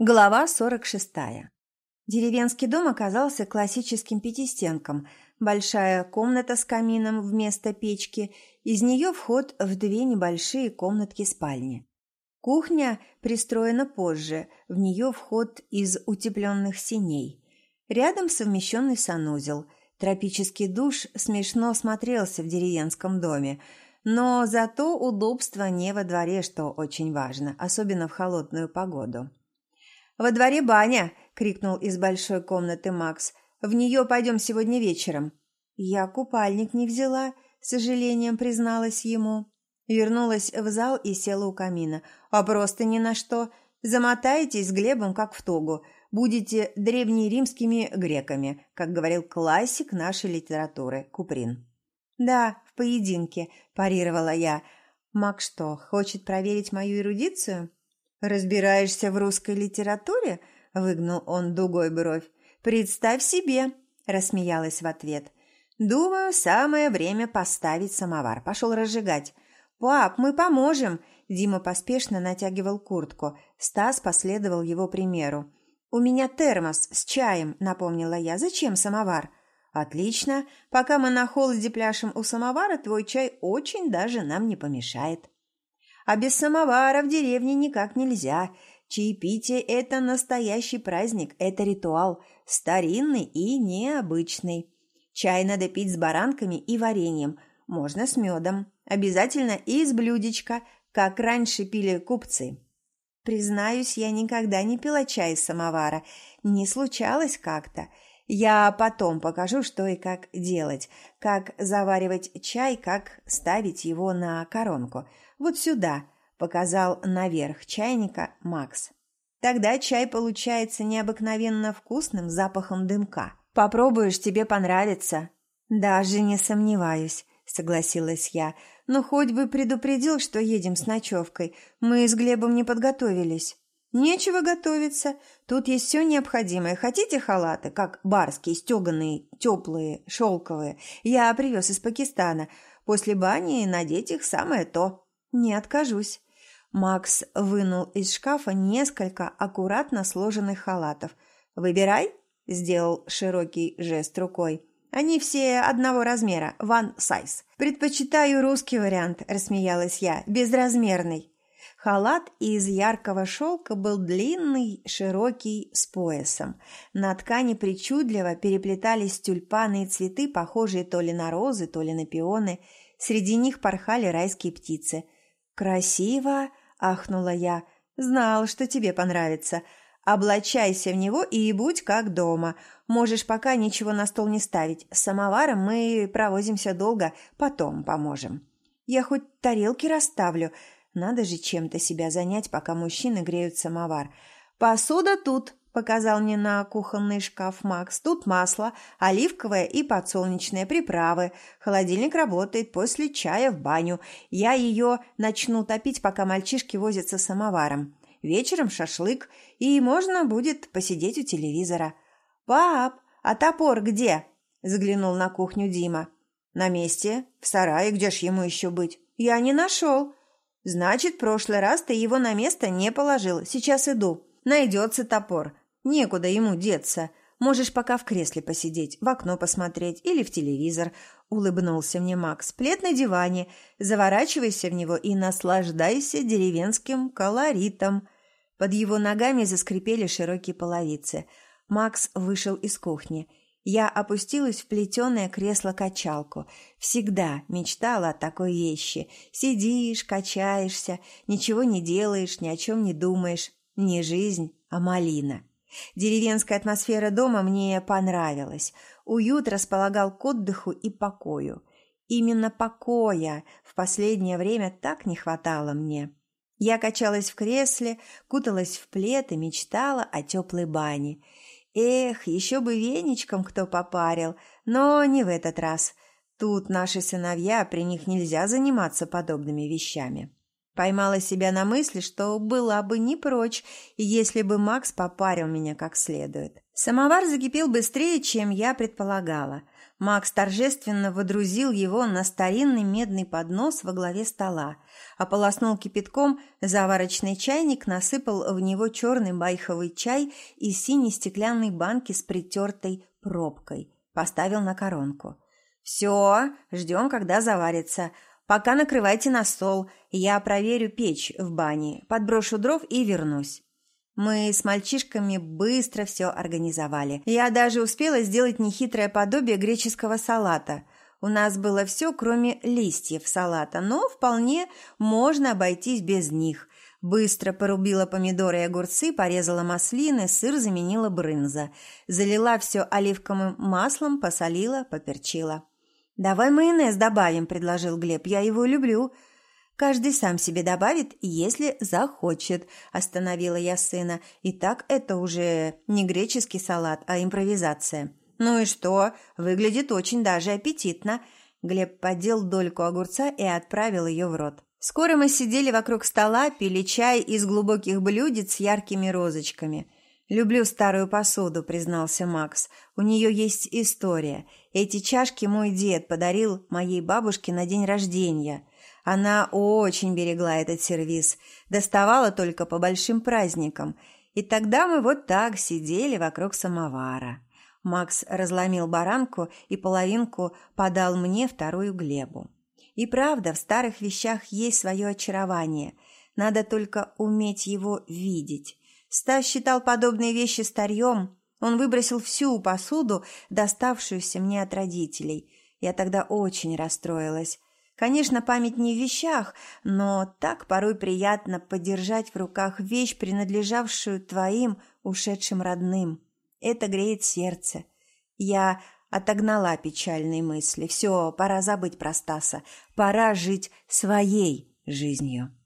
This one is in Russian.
Глава 46. Деревенский дом оказался классическим пятистенком. Большая комната с камином вместо печки, из нее вход в две небольшие комнатки-спальни. Кухня пристроена позже, в нее вход из утепленных синей. Рядом совмещенный санузел. Тропический душ смешно смотрелся в деревенском доме, но зато удобство не во дворе, что очень важно, особенно в холодную погоду. «Во дворе баня!» – крикнул из большой комнаты Макс. «В нее пойдем сегодня вечером». «Я купальник не взяла», – с сожалением призналась ему. Вернулась в зал и села у камина. «А просто ни на что. Замотаетесь с Глебом, как в тогу. Будете древнеримскими греками», как говорил классик нашей литературы Куприн. «Да, в поединке», – парировала я. «Мак что, хочет проверить мою эрудицию?» «Разбираешься в русской литературе?» – выгнул он дугой бровь. «Представь себе!» – рассмеялась в ответ. «Думаю, самое время поставить самовар. Пошел разжигать». «Пап, мы поможем!» Дима поспешно натягивал куртку. Стас последовал его примеру. «У меня термос с чаем», – напомнила я. «Зачем самовар?» «Отлично. Пока мы на холоде пляшем у самовара, твой чай очень даже нам не помешает». А без самовара в деревне никак нельзя. Чаепитие – это настоящий праздник, это ритуал, старинный и необычный. Чай надо пить с баранками и вареньем, можно с медом. Обязательно из блюдечка, как раньше пили купцы. Признаюсь, я никогда не пила чай из самовара. Не случалось как-то. Я потом покажу, что и как делать. Как заваривать чай, как ставить его на коронку – «Вот сюда», – показал наверх чайника Макс. «Тогда чай получается необыкновенно вкусным запахом дымка. Попробуешь, тебе понравится». «Даже не сомневаюсь», – согласилась я. «Но хоть бы предупредил, что едем с ночевкой. Мы с Глебом не подготовились». «Нечего готовиться. Тут есть все необходимое. Хотите халаты, как барские, стеганые, теплые, шелковые? Я привез из Пакистана. После бани надеть их самое то». «Не откажусь». Макс вынул из шкафа несколько аккуратно сложенных халатов. «Выбирай», – сделал широкий жест рукой. «Они все одного размера, one size». «Предпочитаю русский вариант», – рассмеялась я, – «безразмерный». Халат из яркого шелка был длинный, широкий, с поясом. На ткани причудливо переплетались тюльпаны и цветы, похожие то ли на розы, то ли на пионы. Среди них порхали райские птицы – «Красиво!» – ахнула я. «Знал, что тебе понравится. Облачайся в него и будь как дома. Можешь пока ничего на стол не ставить. С самоваром мы провозимся долго, потом поможем. Я хоть тарелки расставлю. Надо же чем-то себя занять, пока мужчины греют самовар. Посуда тут!» показал мне на кухонный шкаф Макс. Тут масло, оливковое и подсолнечное, приправы. Холодильник работает после чая в баню. Я ее начну топить, пока мальчишки возятся самоваром. Вечером шашлык, и можно будет посидеть у телевизора. «Пап, а топор где?» – заглянул на кухню Дима. «На месте, в сарае, где ж ему еще быть?» «Я не нашел». «Значит, прошлый раз ты его на место не положил. Сейчас иду. Найдется топор. Некуда ему деться. Можешь пока в кресле посидеть, в окно посмотреть или в телевизор», – улыбнулся мне Макс. «Плед на диване. Заворачивайся в него и наслаждайся деревенским колоритом». Под его ногами заскрипели широкие половицы. Макс вышел из кухни. Я опустилась в плетеное кресло-качалку. Всегда мечтала о такой вещи. Сидишь, качаешься, ничего не делаешь, ни о чем не думаешь. Не жизнь, а малина. Деревенская атмосфера дома мне понравилась. Уют располагал к отдыху и покою. Именно покоя в последнее время так не хватало мне. Я качалась в кресле, куталась в плед и мечтала о теплой бане. Эх, еще бы веничком кто попарил, но не в этот раз. Тут наши сыновья, при них нельзя заниматься подобными вещами. Поймала себя на мысли, что была бы не прочь, если бы Макс попарил меня как следует. Самовар закипел быстрее, чем я предполагала. Макс торжественно водрузил его на старинный медный поднос во главе стола, ополоснул кипятком заварочный чайник, насыпал в него черный байховый чай из синей стеклянной банки с притертой пробкой, поставил на коронку. «Все, ждем, когда заварится. Пока накрывайте на стол, я проверю печь в бане, подброшу дров и вернусь». Мы с мальчишками быстро все организовали. Я даже успела сделать нехитрое подобие греческого салата. У нас было все, кроме листьев салата, но вполне можно обойтись без них. Быстро порубила помидоры и огурцы, порезала маслины, сыр заменила брынза. Залила все оливковым маслом, посолила, поперчила. «Давай майонез добавим», – предложил Глеб. «Я его люблю». Каждый сам себе добавит, если захочет, остановила я сына. И так это уже не греческий салат, а импровизация. Ну и что? Выглядит очень даже аппетитно. Глеб подел дольку огурца и отправил ее в рот. Скоро мы сидели вокруг стола, пили чай из глубоких блюдец с яркими розочками. «Люблю старую посуду», – признался Макс. «У нее есть история. Эти чашки мой дед подарил моей бабушке на день рождения. Она очень берегла этот сервиз, доставала только по большим праздникам. И тогда мы вот так сидели вокруг самовара. Макс разломил баранку и половинку подал мне, вторую Глебу. И правда, в старых вещах есть свое очарование. Надо только уметь его видеть. Стас считал подобные вещи старьем. Он выбросил всю посуду, доставшуюся мне от родителей. Я тогда очень расстроилась. Конечно, память не в вещах, но так порой приятно подержать в руках вещь, принадлежавшую твоим ушедшим родным. Это греет сердце. Я отогнала печальные мысли. Все, пора забыть про Стаса. Пора жить своей жизнью.